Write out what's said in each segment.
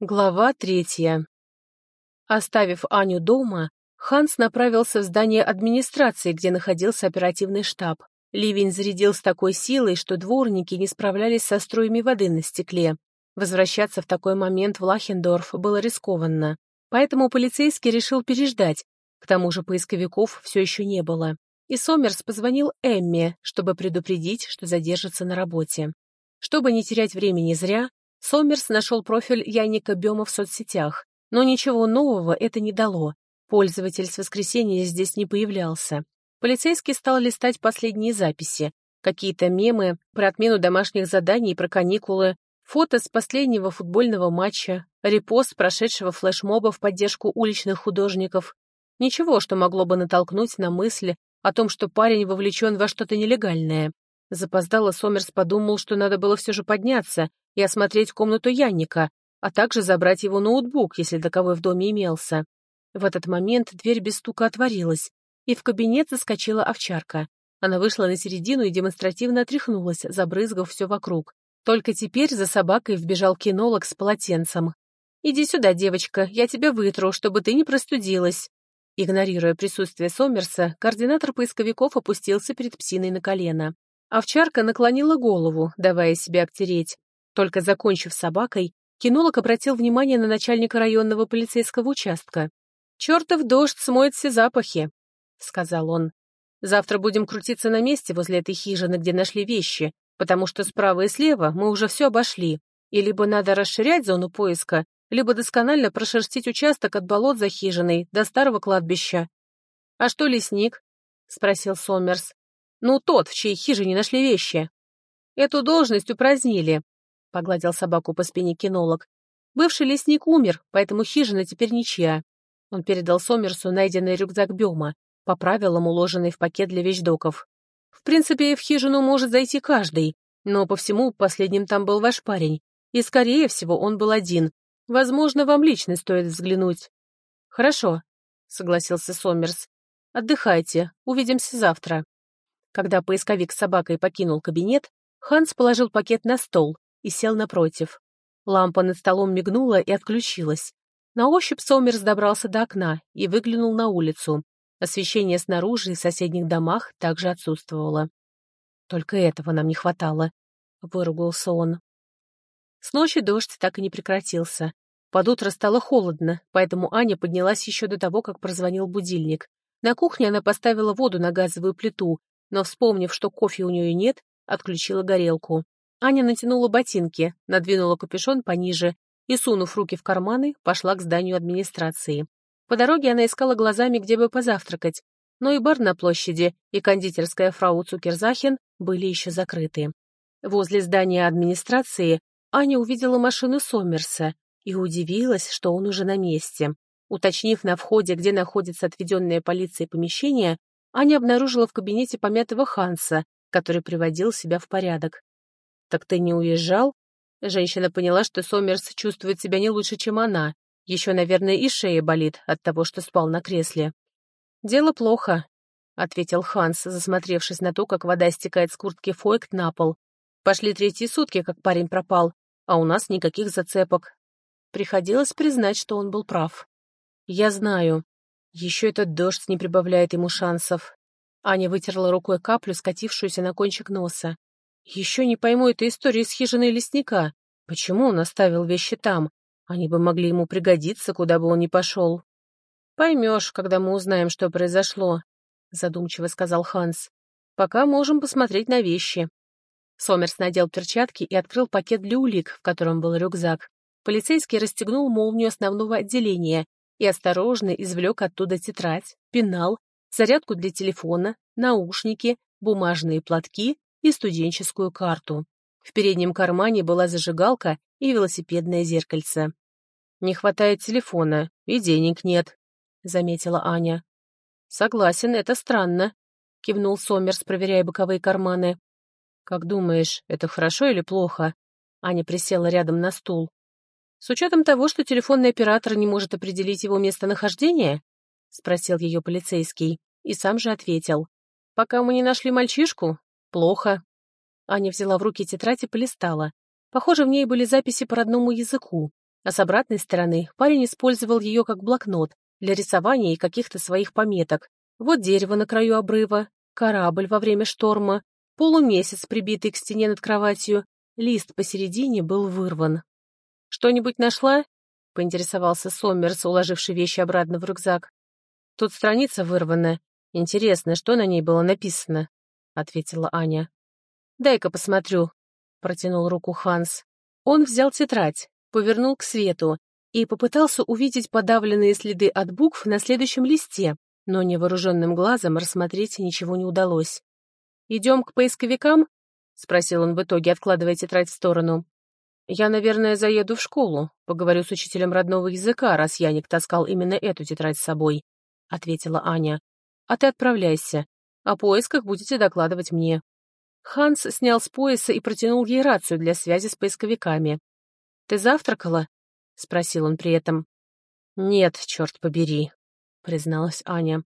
Глава третья. Оставив Аню дома, Ханс направился в здание администрации, где находился оперативный штаб. Ливень зарядил с такой силой, что дворники не справлялись со струями воды на стекле. Возвращаться в такой момент в Лахендорф было рискованно, поэтому полицейский решил переждать, к тому же поисковиков все еще не было. И Сомерс позвонил Эмме, чтобы предупредить, что задержится на работе. Чтобы не терять времени зря, Сомерс нашел профиль Яника Бема в соцсетях, но ничего нового это не дало. Пользователь с воскресенья здесь не появлялся. Полицейский стал листать последние записи, какие-то мемы про отмену домашних заданий про каникулы, фото с последнего футбольного матча, репост прошедшего флешмоба в поддержку уличных художников. Ничего, что могло бы натолкнуть на мысли о том, что парень вовлечен во что-то нелегальное. Запоздало Сомерс подумал, что надо было все же подняться и осмотреть комнату Янника, а также забрать его ноутбук, если таковой в доме имелся. В этот момент дверь без стука отворилась, и в кабинет заскочила овчарка. Она вышла на середину и демонстративно отряхнулась, забрызгав все вокруг. Только теперь за собакой вбежал кинолог с полотенцем. «Иди сюда, девочка, я тебя вытру, чтобы ты не простудилась». Игнорируя присутствие Сомерса, координатор поисковиков опустился перед псиной на колено. Овчарка наклонила голову, давая себя обтереть. Только закончив собакой, кинолог обратил внимание на начальника районного полицейского участка. «Чертов дождь смоет все запахи», — сказал он. «Завтра будем крутиться на месте возле этой хижины, где нашли вещи, потому что справа и слева мы уже все обошли, и либо надо расширять зону поиска, либо досконально прошерстить участок от болот за хижиной до старого кладбища». «А что лесник?» — спросил Сомерс. «Ну, тот, в чьей хижине нашли вещи». «Эту должность упразднили», погладил собаку по спине кинолог. Бывший лесник умер, поэтому хижина теперь ничья. Он передал Сомерсу найденный рюкзак Бема, по правилам уложенный в пакет для вещдоков. В принципе, в хижину может зайти каждый, но по всему последним там был ваш парень, и, скорее всего, он был один. Возможно, вам лично стоит взглянуть. Хорошо, согласился Сомерс. Отдыхайте, увидимся завтра. Когда поисковик с собакой покинул кабинет, Ханс положил пакет на стол, и сел напротив. Лампа над столом мигнула и отключилась. На ощупь Сомерс добрался до окна и выглянул на улицу. Освещение снаружи и в соседних домах также отсутствовало. «Только этого нам не хватало», — выругался он. С ночи дождь так и не прекратился. Под утро стало холодно, поэтому Аня поднялась еще до того, как прозвонил будильник. На кухне она поставила воду на газовую плиту, но, вспомнив, что кофе у нее нет, отключила горелку. Аня натянула ботинки, надвинула капюшон пониже и, сунув руки в карманы, пошла к зданию администрации. По дороге она искала глазами, где бы позавтракать, но и бар на площади, и кондитерская фрау Цукерзахен были еще закрыты. Возле здания администрации Аня увидела машину Сомерса и удивилась, что он уже на месте. Уточнив на входе, где находится отведенное полицией помещение, Аня обнаружила в кабинете помятого Ханса, который приводил себя в порядок. «Так ты не уезжал?» Женщина поняла, что Сомерс чувствует себя не лучше, чем она. Еще, наверное, и шея болит от того, что спал на кресле. «Дело плохо», — ответил Ханс, засмотревшись на то, как вода стекает с куртки Фойкт на пол. «Пошли третьи сутки, как парень пропал, а у нас никаких зацепок». Приходилось признать, что он был прав. «Я знаю. Еще этот дождь не прибавляет ему шансов». Аня вытерла рукой каплю, скатившуюся на кончик носа. Еще не пойму этой истории с хижиной лесника. Почему он оставил вещи там? Они бы могли ему пригодиться, куда бы он ни пошел. «Поймешь, когда мы узнаем, что произошло», — задумчиво сказал Ханс. «Пока можем посмотреть на вещи». Сомерс надел перчатки и открыл пакет для улик, в котором был рюкзак. Полицейский расстегнул молнию основного отделения и осторожно извлек оттуда тетрадь, пенал, зарядку для телефона, наушники, бумажные платки и студенческую карту. В переднем кармане была зажигалка и велосипедное зеркальце. «Не хватает телефона, и денег нет», — заметила Аня. «Согласен, это странно», — кивнул Сомерс, проверяя боковые карманы. «Как думаешь, это хорошо или плохо?» Аня присела рядом на стул. «С учетом того, что телефонный оператор не может определить его местонахождение?» — спросил ее полицейский, и сам же ответил. «Пока мы не нашли мальчишку, Плохо. Аня взяла в руки тетрадь и полистала. Похоже, в ней были записи по родному языку. а с обратной стороны парень использовал ее как блокнот для рисования и каких-то своих пометок. Вот дерево на краю обрыва, корабль во время шторма, полумесяц, прибитый к стене над кроватью, лист посередине был вырван. «Что-нибудь нашла?» — поинтересовался Соммерс, уложивший вещи обратно в рюкзак. «Тут страница вырвана. Интересно, что на ней было написано?» — ответила Аня. «Дай-ка посмотрю», — протянул руку Ханс. Он взял тетрадь, повернул к свету и попытался увидеть подавленные следы от букв на следующем листе, но невооруженным глазом рассмотреть ничего не удалось. «Идем к поисковикам?» — спросил он в итоге, откладывая тетрадь в сторону. «Я, наверное, заеду в школу, поговорю с учителем родного языка, раз Яник таскал именно эту тетрадь с собой», — ответила Аня. «А ты отправляйся. О поисках будете докладывать мне». Ханс снял с пояса и протянул ей рацию для связи с поисковиками. «Ты завтракала?» — спросил он при этом. «Нет, черт побери», — призналась Аня.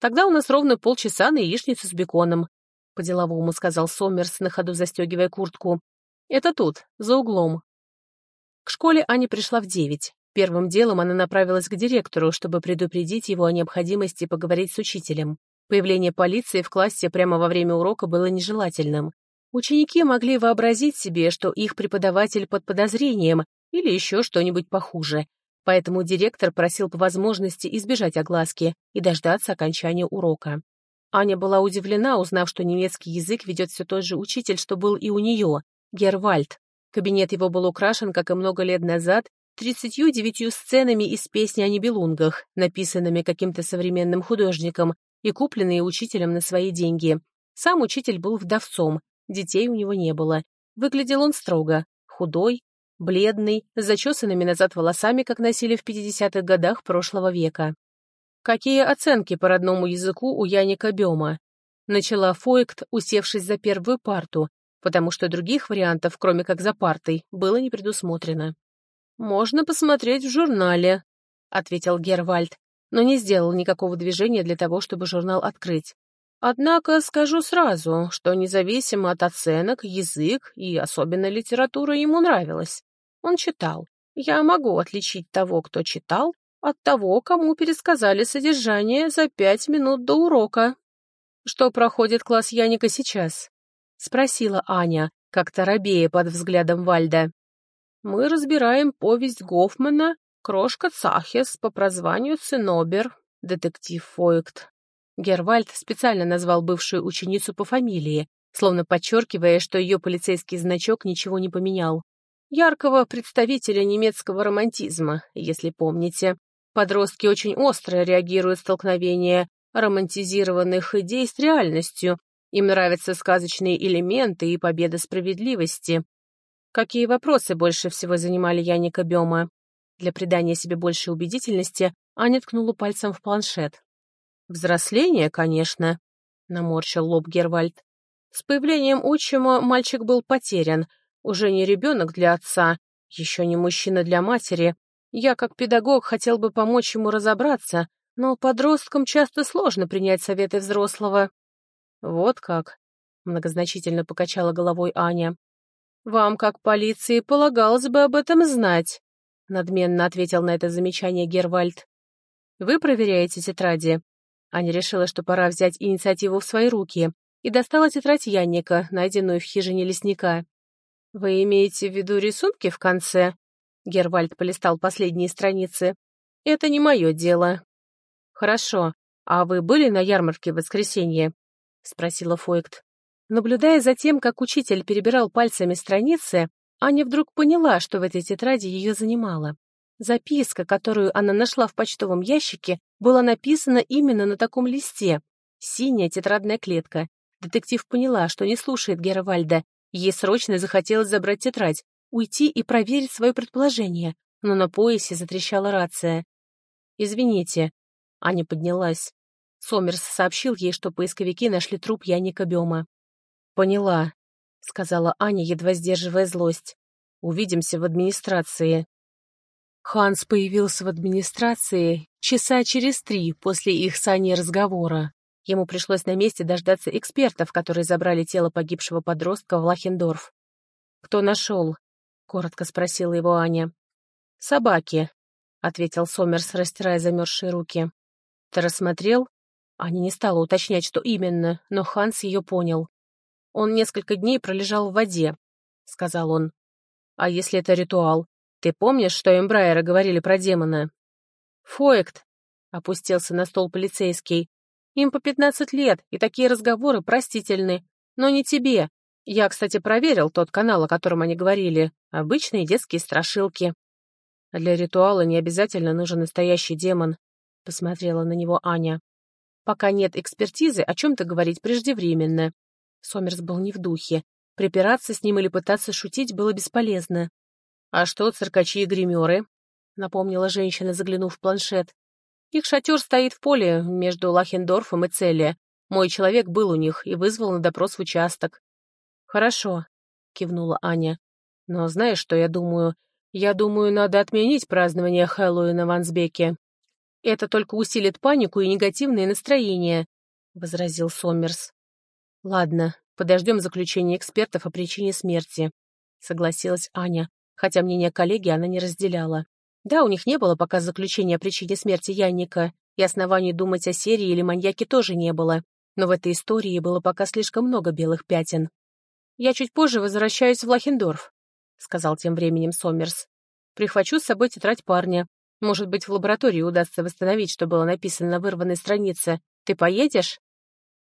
«Тогда у нас ровно полчаса на яичницу с беконом», — по-деловому сказал Сомерс, на ходу застегивая куртку. «Это тут, за углом». К школе Аня пришла в девять. Первым делом она направилась к директору, чтобы предупредить его о необходимости поговорить с учителем. Появление полиции в классе прямо во время урока было нежелательным. Ученики могли вообразить себе, что их преподаватель под подозрением или еще что-нибудь похуже. Поэтому директор просил по возможности избежать огласки и дождаться окончания урока. Аня была удивлена, узнав, что немецкий язык ведет все тот же учитель, что был и у нее, Гервальд. Кабинет его был украшен, как и много лет назад, 39 сценами из песни о Нибелунгах, написанными каким-то современным художником, и купленные учителем на свои деньги. Сам учитель был вдовцом, детей у него не было. Выглядел он строго, худой, бледный, с зачесанными назад волосами, как носили в 50-х годах прошлого века. «Какие оценки по родному языку у Яника Бема?» Начала Фойкт, усевшись за первую парту, потому что других вариантов, кроме как за партой, было не предусмотрено. «Можно посмотреть в журнале», — ответил Гервальд, но не сделал никакого движения для того, чтобы журнал открыть. Однако скажу сразу, что независимо от оценок, язык и особенно литература ему нравилась. Он читал. Я могу отличить того, кто читал, от того, кому пересказали содержание за пять минут до урока. «Что проходит класс Яника сейчас?» — спросила Аня, как-то робея под взглядом Вальда. «Мы разбираем повесть Гофмана Крошка Цахес по прозванию Цинобер, детектив Фойкт. Гервальд специально назвал бывшую ученицу по фамилии, словно подчеркивая, что ее полицейский значок ничего не поменял. Яркого представителя немецкого романтизма, если помните. Подростки очень остро реагируют в столкновения романтизированных идей с реальностью. Им нравятся сказочные элементы и победа справедливости. Какие вопросы больше всего занимали Яника Бема? Для придания себе большей убедительности Аня ткнула пальцем в планшет. «Взросление, конечно», — наморщил лоб Гервальд. С появлением отчима мальчик был потерян. Уже не ребенок для отца, еще не мужчина для матери. Я, как педагог, хотел бы помочь ему разобраться, но подросткам часто сложно принять советы взрослого. «Вот как», — многозначительно покачала головой Аня. «Вам, как полиции, полагалось бы об этом знать» надменно ответил на это замечание Гервальд. «Вы проверяете тетради?» Аня решила, что пора взять инициативу в свои руки, и достала тетрадь Янника, найденную в хижине лесника. «Вы имеете в виду рисунки в конце?» Гервальд полистал последние страницы. «Это не мое дело». «Хорошо. А вы были на ярмарке в воскресенье?» — спросила Фойкт. Наблюдая за тем, как учитель перебирал пальцами страницы, Аня вдруг поняла, что в этой тетради ее занимало. Записка, которую она нашла в почтовом ящике, была написана именно на таком листе. Синяя тетрадная клетка. Детектив поняла, что не слушает Гервальда. Ей срочно захотелось забрать тетрадь, уйти и проверить свое предположение, но на поясе затрещала рация. «Извините». Аня поднялась. Сомерс сообщил ей, что поисковики нашли труп Яника Бема. «Поняла», — сказала Аня, едва сдерживая злость. «Увидимся в администрации». Ханс появился в администрации часа через три после их с Аней разговора. Ему пришлось на месте дождаться экспертов, которые забрали тело погибшего подростка в Лахендорф. «Кто нашел?» — коротко спросила его Аня. «Собаки», — ответил Сомерс, растирая замерзшие руки. «Ты рассмотрел?» Аня не стала уточнять, что именно, но Ханс ее понял. «Он несколько дней пролежал в воде», — сказал он. «А если это ритуал? Ты помнишь, что Эмбрайеры говорили про демона?» «Фоект», — опустился на стол полицейский. «Им по пятнадцать лет, и такие разговоры простительны. Но не тебе. Я, кстати, проверил тот канал, о котором они говорили. Обычные детские страшилки». «Для ритуала не обязательно нужен настоящий демон», — посмотрела на него Аня. «Пока нет экспертизы, о чем-то говорить преждевременно». Сомерс был не в духе. Припираться с ним или пытаться шутить было бесполезно. «А что циркачи и гримеры?» — напомнила женщина, заглянув в планшет. «Их шатер стоит в поле между Лахендорфом и Целли. Мой человек был у них и вызвал на допрос в участок». «Хорошо», — кивнула Аня. «Но знаешь, что я думаю? Я думаю, надо отменить празднование Хэллоуина в Ансбеке. Это только усилит панику и негативные настроения», — возразил Сомерс. «Ладно, подождем заключения экспертов о причине смерти», — согласилась Аня, хотя мнение коллеги она не разделяла. Да, у них не было пока заключения о причине смерти Янника, и оснований думать о серии или маньяке тоже не было, но в этой истории было пока слишком много белых пятен. «Я чуть позже возвращаюсь в Лахендорф», — сказал тем временем Сомерс. «Прихвачу с собой тетрадь парня. Может быть, в лаборатории удастся восстановить, что было написано на вырванной странице. Ты поедешь?»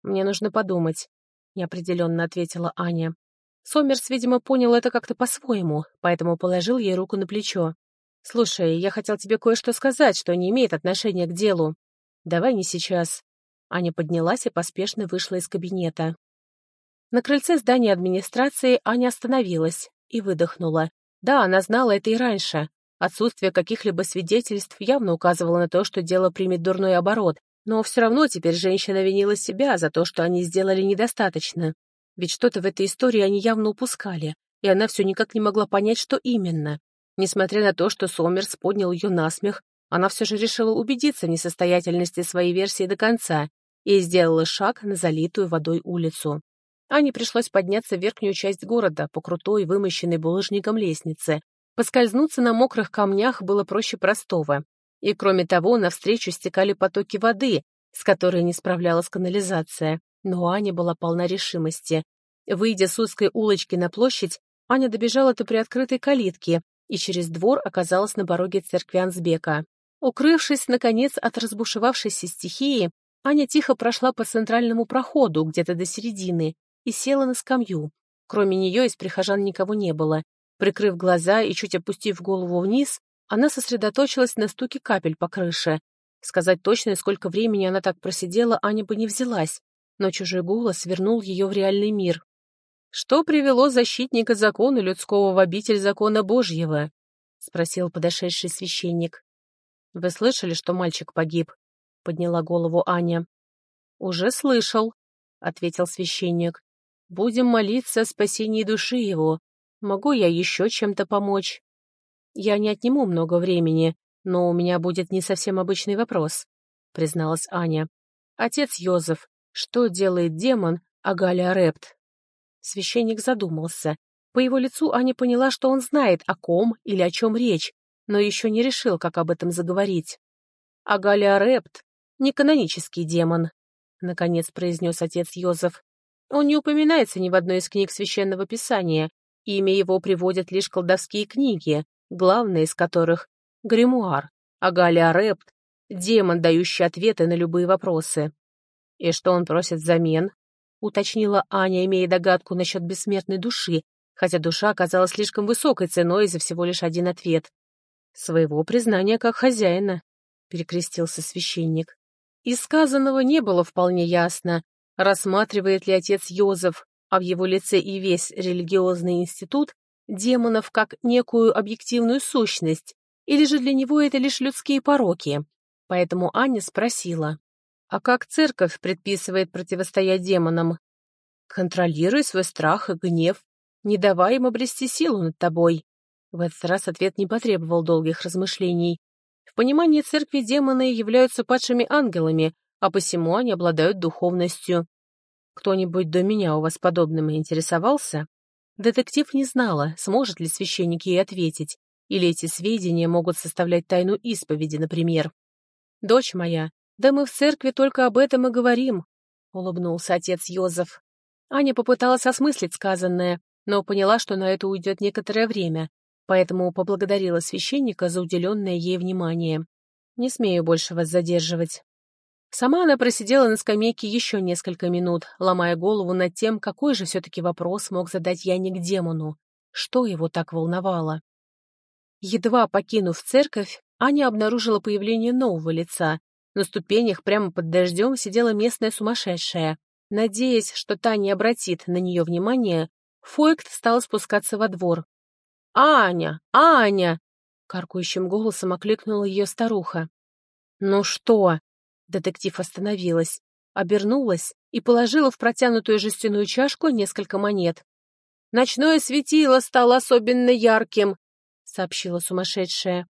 «Мне нужно подумать», — неопределенно ответила Аня. Сомерс, видимо, понял это как-то по-своему, поэтому положил ей руку на плечо. «Слушай, я хотел тебе кое-что сказать, что не имеет отношения к делу. Давай не сейчас». Аня поднялась и поспешно вышла из кабинета. На крыльце здания администрации Аня остановилась и выдохнула. Да, она знала это и раньше. Отсутствие каких-либо свидетельств явно указывало на то, что дело примет дурной оборот, но все равно теперь женщина винила себя за то, что они сделали недостаточно. Ведь что-то в этой истории они явно упускали, и она все никак не могла понять, что именно. Несмотря на то, что Сомерс поднял ее на смех, она все же решила убедиться в несостоятельности своей версии до конца и сделала шаг на залитую водой улицу. Ане пришлось подняться в верхнюю часть города по крутой, вымощенной булыжником лестнице. Поскользнуться на мокрых камнях было проще простого. И, кроме того, навстречу стекали потоки воды, с которой не справлялась канализация. Но Аня была полна решимости. Выйдя с узкой улочки на площадь, Аня добежала до приоткрытой калитки и через двор оказалась на пороге церкви Ансбека. Укрывшись, наконец, от разбушевавшейся стихии, Аня тихо прошла по центральному проходу где-то до середины и села на скамью. Кроме нее из прихожан никого не было. Прикрыв глаза и чуть опустив голову вниз, она сосредоточилась на стуке капель по крыше. Сказать точно, сколько времени она так просидела, Аня бы не взялась, но чужой голос вернул ее в реальный мир. «Что привело защитника закона людского в обитель закона Божьего?» — спросил подошедший священник. «Вы слышали, что мальчик погиб?» — подняла голову Аня. «Уже слышал», — ответил священник. Будем молиться о спасении души его. Могу я еще чем-то помочь? Я не отниму много времени, но у меня будет не совсем обычный вопрос, призналась Аня. Отец Йозеф, что делает демон Агаля Репт? Священник задумался. По его лицу Аня поняла, что он знает, о ком или о чем речь, но еще не решил, как об этом заговорить. «Агаля Репт — не канонический демон», — наконец произнес отец Йозеф. Он не упоминается ни в одной из книг Священного Писания, имя его приводят лишь колдовские книги, главная из которых — Гримуар, Агалия Репт, демон, дающий ответы на любые вопросы. «И что он просит взамен?» — уточнила Аня, имея догадку насчет бессмертной души, хотя душа оказалась слишком высокой ценой за всего лишь один ответ. «Своего признания как хозяина», — перекрестился священник. Из сказанного не было вполне ясно, Рассматривает ли отец Йозеф, а в его лице и весь религиозный институт, демонов как некую объективную сущность, или же для него это лишь людские пороки? Поэтому Аня спросила, а как церковь предписывает противостоять демонам? Контролируй свой страх и гнев, не давай им обрести силу над тобой. В этот раз ответ не потребовал долгих размышлений. В понимании церкви демоны являются падшими ангелами, а посему они обладают духовностью. Кто-нибудь до меня у вас подобным интересовался? Детектив не знала, сможет ли священник ей ответить, Или эти сведения могут составлять тайну исповеди, например. «Дочь моя, да мы в церкви только об этом и говорим», — улыбнулся отец Йозеф. Аня попыталась осмыслить сказанное, но поняла, что на это уйдет некоторое время, поэтому поблагодарила священника за уделенное ей внимание. «Не смею больше вас задерживать». Сама она просидела на скамейке еще несколько минут, ломая голову над тем, какой же все-таки вопрос мог задать Яне к демону. Что его так волновало? Едва покинув церковь, Аня обнаружила появление нового лица. На ступенях прямо под дождем сидела местная сумасшедшая. Надеясь, что та не обратит на нее внимания, Фойкт стал спускаться во двор. «Аня! Аня!» — каркающим голосом окликнула ее старуха. «Ну что?» Детектив остановилась, обернулась и положила в протянутую жестяную чашку несколько монет. «Ночное светило стало особенно ярким», — сообщила сумасшедшая.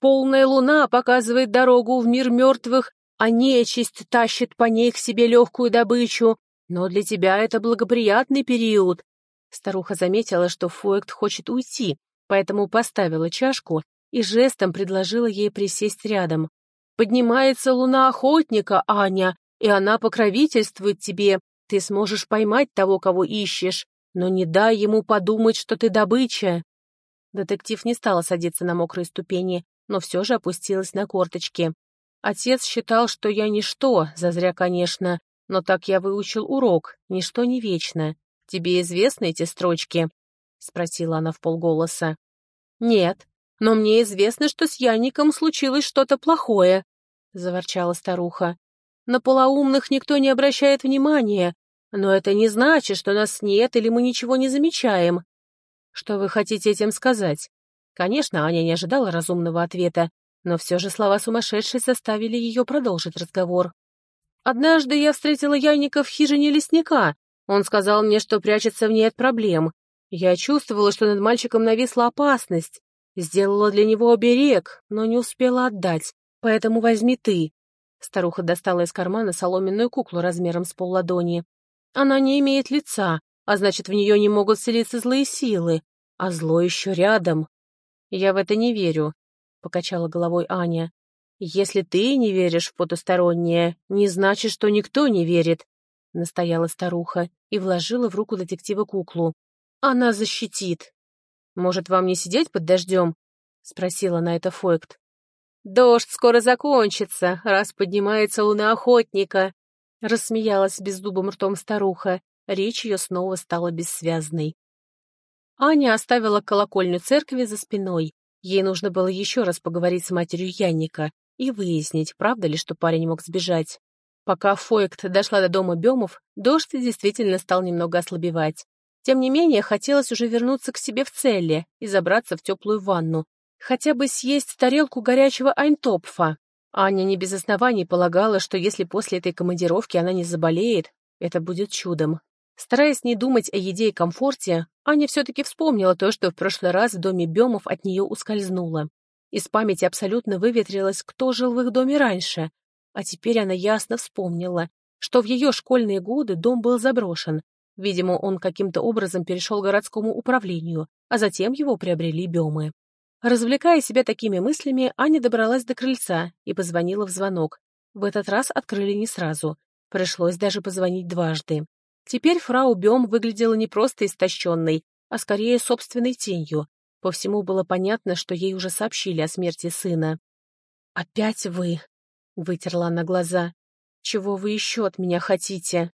«Полная луна показывает дорогу в мир мертвых, а нечисть тащит по ней к себе легкую добычу. Но для тебя это благоприятный период». Старуха заметила, что Фойкт хочет уйти, поэтому поставила чашку и жестом предложила ей присесть рядом. Поднимается луна охотника, Аня, и она покровительствует тебе. Ты сможешь поймать того, кого ищешь, но не дай ему подумать, что ты добыча». Детектив не стала садиться на мокрые ступени, но все же опустилась на корточки. Отец считал, что я ничто, зазря, конечно, но так я выучил урок, ничто не вечно. Тебе известны эти строчки? — спросила она в полголоса. «Нет, но мне известно, что с Янником случилось что-то плохое», — заворчала старуха. «На полоумных никто не обращает внимания, но это не значит, что нас нет или мы ничего не замечаем». «Что вы хотите этим сказать?» Конечно, Аня не ожидала разумного ответа, но все же слова сумасшедшей заставили ее продолжить разговор. «Однажды я встретила Янника в хижине лесника. Он сказал мне, что прячется в ней от проблем. Я чувствовала, что над мальчиком нависла опасность. Сделала для него оберег, но не успела отдать. Поэтому возьми ты. Старуха достала из кармана соломенную куклу размером с полладони. Она не имеет лица, а значит, в нее не могут селиться злые силы. А зло еще рядом. Я в это не верю, — покачала головой Аня. Если ты не веришь в потустороннее, не значит, что никто не верит, — настояла старуха и вложила в руку детектива куклу. Она защитит. Может, вам не сидеть под дождем? — спросила на это Фойкт. «Дождь скоро закончится, раз поднимается луна охотника», — рассмеялась беззубым ртом старуха. Речь ее снова стала бессвязной. Аня оставила колокольню церкви за спиной. Ей нужно было еще раз поговорить с матерью Янника и выяснить, правда ли, что парень мог сбежать. Пока Фойкт дошла до дома Бемов, дождь действительно стал немного ослабевать. Тем не менее, хотелось уже вернуться к себе в целле и забраться в теплую ванну, хотя бы съесть тарелку горячего айнтопфа. Аня не без оснований полагала, что если после этой командировки она не заболеет, это будет чудом. Стараясь не думать о еде и комфорте, Аня все-таки вспомнила то, что в прошлый раз в доме Бемов от нее ускользнуло. Из памяти абсолютно выветрилось, кто жил в их доме раньше. А теперь она ясно вспомнила, что в ее школьные годы дом был заброшен. Видимо, он каким-то образом перешел городскому управлению, а затем его приобрели Бемы. Развлекая себя такими мыслями, Аня добралась до крыльца и позвонила в звонок. В этот раз открыли не сразу. Пришлось даже позвонить дважды. Теперь фрау Бем выглядела не просто истощенной, а скорее собственной тенью. По всему было понятно, что ей уже сообщили о смерти сына. «Опять вы?» — вытерла она глаза. «Чего вы еще от меня хотите?»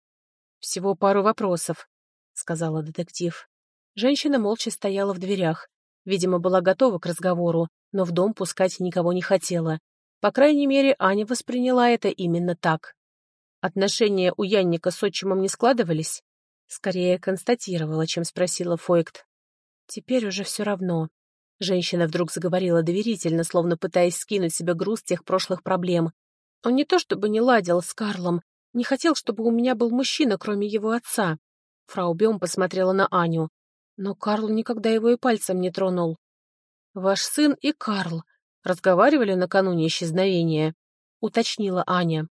«Всего пару вопросов», — сказала детектив. Женщина молча стояла в дверях. Видимо, была готова к разговору, но в дом пускать никого не хотела. По крайней мере, Аня восприняла это именно так. Отношения у Янника с отчимом не складывались? Скорее констатировала, чем спросила Фойкт. Теперь уже все равно. Женщина вдруг заговорила доверительно, словно пытаясь скинуть себе груз тех прошлых проблем. Он не то чтобы не ладил с Карлом, не хотел, чтобы у меня был мужчина, кроме его отца. Фрау Бем посмотрела на Аню. Но Карл никогда его и пальцем не тронул. «Ваш сын и Карл разговаривали накануне исчезновения?» — уточнила Аня.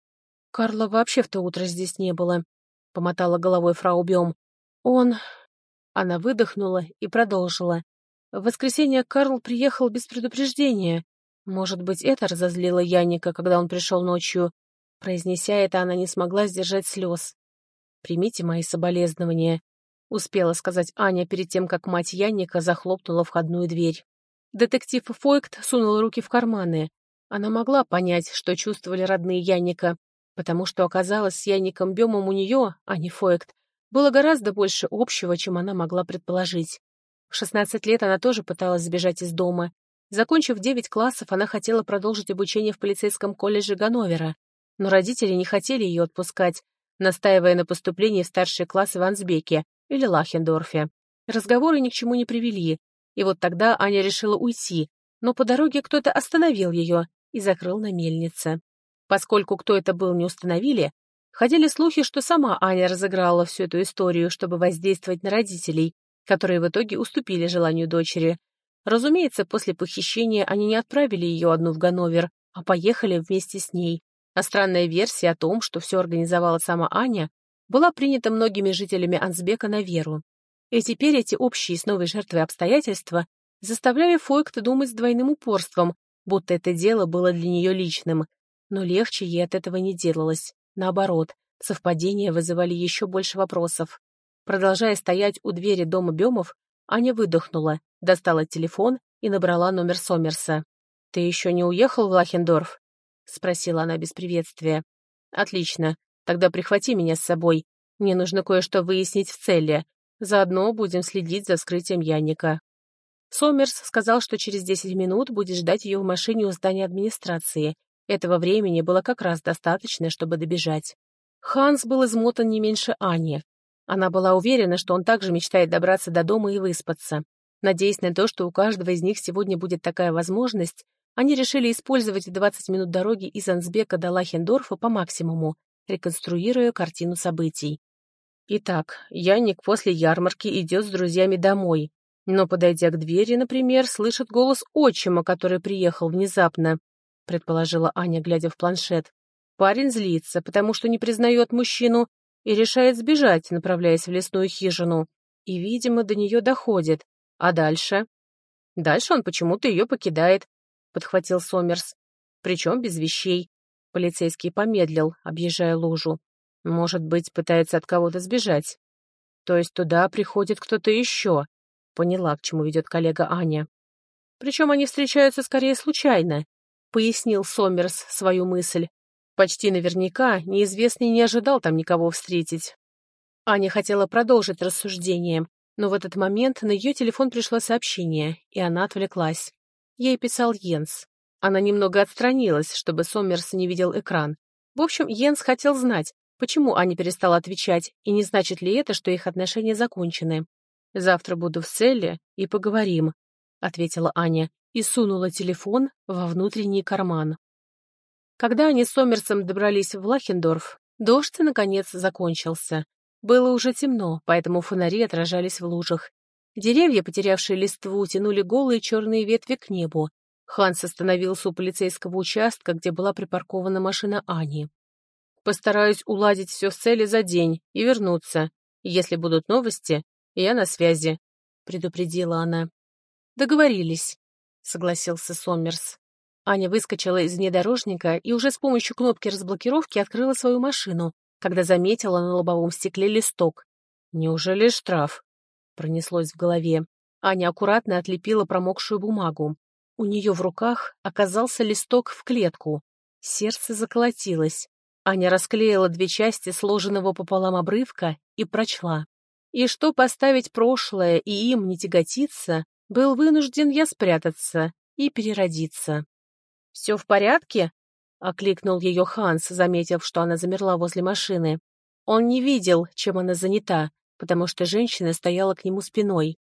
«Карла вообще в то утро здесь не было», — помотала головой фрау Бем. «Он...» Она выдохнула и продолжила. В воскресенье Карл приехал без предупреждения. Может быть, это разозлило Яника, когда он пришел ночью. Произнеся это, она не смогла сдержать слез. «Примите мои соболезнования», — успела сказать Аня перед тем, как мать Янника захлопнула входную дверь. Детектив Фойкт сунул руки в карманы. Она могла понять, что чувствовали родные Янника, потому что оказалось с Янником Бемом у нее, а не Фойкт, было гораздо больше общего, чем она могла предположить. В 16 лет она тоже пыталась сбежать из дома. Закончив 9 классов, она хотела продолжить обучение в полицейском колледже Ганновера, но родители не хотели ее отпускать, настаивая на поступлении в старшие классы в Ансбеке или Лахендорфе. Разговоры ни к чему не привели, и вот тогда Аня решила уйти, но по дороге кто-то остановил ее и закрыл на мельнице. Поскольку кто это был, не установили, ходили слухи, что сама Аня разыграла всю эту историю, чтобы воздействовать на родителей, которые в итоге уступили желанию дочери. Разумеется, после похищения они не отправили ее одну в Ганновер, а поехали вместе с ней. А странная версия о том, что все организовала сама Аня, была принята многими жителями Ансбека на веру. И теперь эти общие с новой жертвой обстоятельства заставляли Фойкта думать с двойным упорством, будто это дело было для нее личным. Но легче ей от этого не делалось. Наоборот, совпадения вызывали еще больше вопросов. Продолжая стоять у двери дома Бемов, Аня выдохнула, достала телефон и набрала номер Сомерса. «Ты еще не уехал в Лахендорф?» — спросила она без приветствия. «Отлично. Тогда прихвати меня с собой. Мне нужно кое-что выяснить в цели. Заодно будем следить за вскрытием Янника». Сомерс сказал, что через 10 минут будет ждать ее в машине у здания администрации. Этого времени было как раз достаточно, чтобы добежать. Ханс был измотан не меньше Ани. Она была уверена, что он также мечтает добраться до дома и выспаться. Надеясь на то, что у каждого из них сегодня будет такая возможность, они решили использовать 20 минут дороги из Ансбека до Лахендорфа по максимуму, реконструируя картину событий. Итак, Янник после ярмарки идет с друзьями домой, но, подойдя к двери, например, слышит голос отчима, который приехал внезапно, предположила Аня, глядя в планшет. Парень злится, потому что не признает мужчину и решает сбежать, направляясь в лесную хижину. И, видимо, до нее доходит. А дальше? Дальше он почему-то ее покидает, подхватил Сомерс. Причем без вещей. Полицейский помедлил, объезжая лужу. Может быть, пытается от кого-то сбежать. То есть туда приходит кто-то еще. Поняла, к чему ведет коллега Аня. Причем они встречаются скорее случайно, пояснил Сомерс свою мысль. Почти наверняка неизвестный не ожидал там никого встретить. Аня хотела продолжить рассуждение, но в этот момент на ее телефон пришло сообщение, и она отвлеклась. Ей писал Йенс. Она немного отстранилась, чтобы Сомерс не видел экран. В общем, Йенс хотел знать, почему Аня перестала отвечать, и не значит ли это, что их отношения закончены. «Завтра буду в Селле и поговорим», — ответила Аня и сунула телефон во внутренний карман. Когда они с Сомерсом добрались в Лахендорф, дождь, наконец, закончился. Было уже темно, поэтому фонари отражались в лужах. Деревья, потерявшие листву, тянули голые черные ветви к небу. Ханс остановился у полицейского участка, где была припаркована машина Ани. «Постараюсь уладить все в цели за день и вернуться. Если будут новости, я на связи», — предупредила она. «Договорились», — согласился Сомерс. Аня выскочила из внедорожника и уже с помощью кнопки разблокировки открыла свою машину, когда заметила на лобовом стекле листок. «Неужели штраф?» Пронеслось в голове. Аня аккуратно отлепила промокшую бумагу. У нее в руках оказался листок в клетку. Сердце заколотилось. Аня расклеила две части сложенного пополам обрывка и прочла. И что поставить прошлое и им не тяготиться, был вынужден я спрятаться и переродиться. «Все в порядке?» — окликнул ее Ханс, заметив, что она замерла возле машины. Он не видел, чем она занята, потому что женщина стояла к нему спиной.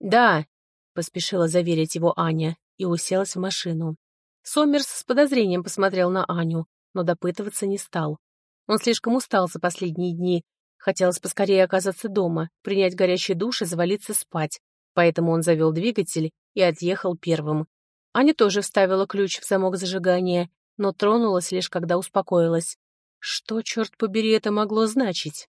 «Да», — поспешила заверить его Аня и уселась в машину. Сомерс с подозрением посмотрел на Аню, но допытываться не стал. Он слишком устал за последние дни. Хотелось поскорее оказаться дома, принять горячий душ и завалиться спать. Поэтому он завел двигатель и отъехал первым. Аня тоже вставила ключ в замок зажигания, но тронулась лишь когда успокоилась. Что, черт побери, это могло значить?